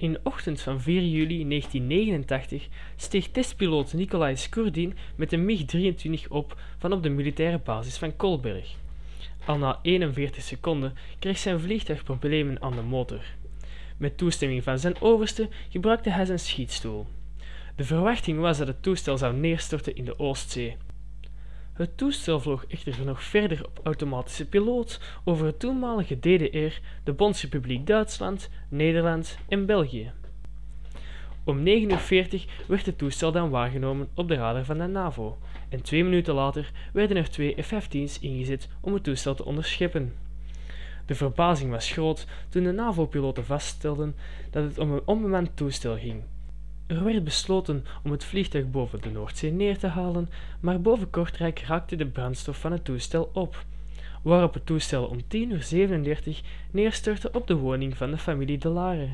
In de ochtend van 4 juli 1989 steeg testpiloot Nikolai Skurdin met een MiG-23 op van op de militaire basis van Kolberg. Al na 41 seconden kreeg zijn vliegtuig problemen aan de motor. Met toestemming van zijn overste gebruikte hij zijn schietstoel. De verwachting was dat het toestel zou neerstorten in de Oostzee. Het toestel vloog echter nog verder op automatische piloot over het toenmalige DDR, de Bondsrepubliek Duitsland, Nederland en België. Om 9.40 uur werd het toestel dan waargenomen op de radar van de NAVO en twee minuten later werden er twee F-15's ingezet om het toestel te onderscheppen. De verbazing was groot toen de NAVO-piloten vaststelden dat het om een onbemand toestel ging. Er werd besloten om het vliegtuig boven de Noordzee neer te halen, maar boven Kortrijk raakte de brandstof van het toestel op, waarop het toestel om 10.37 uur neerstortte op de woning van de familie De Lare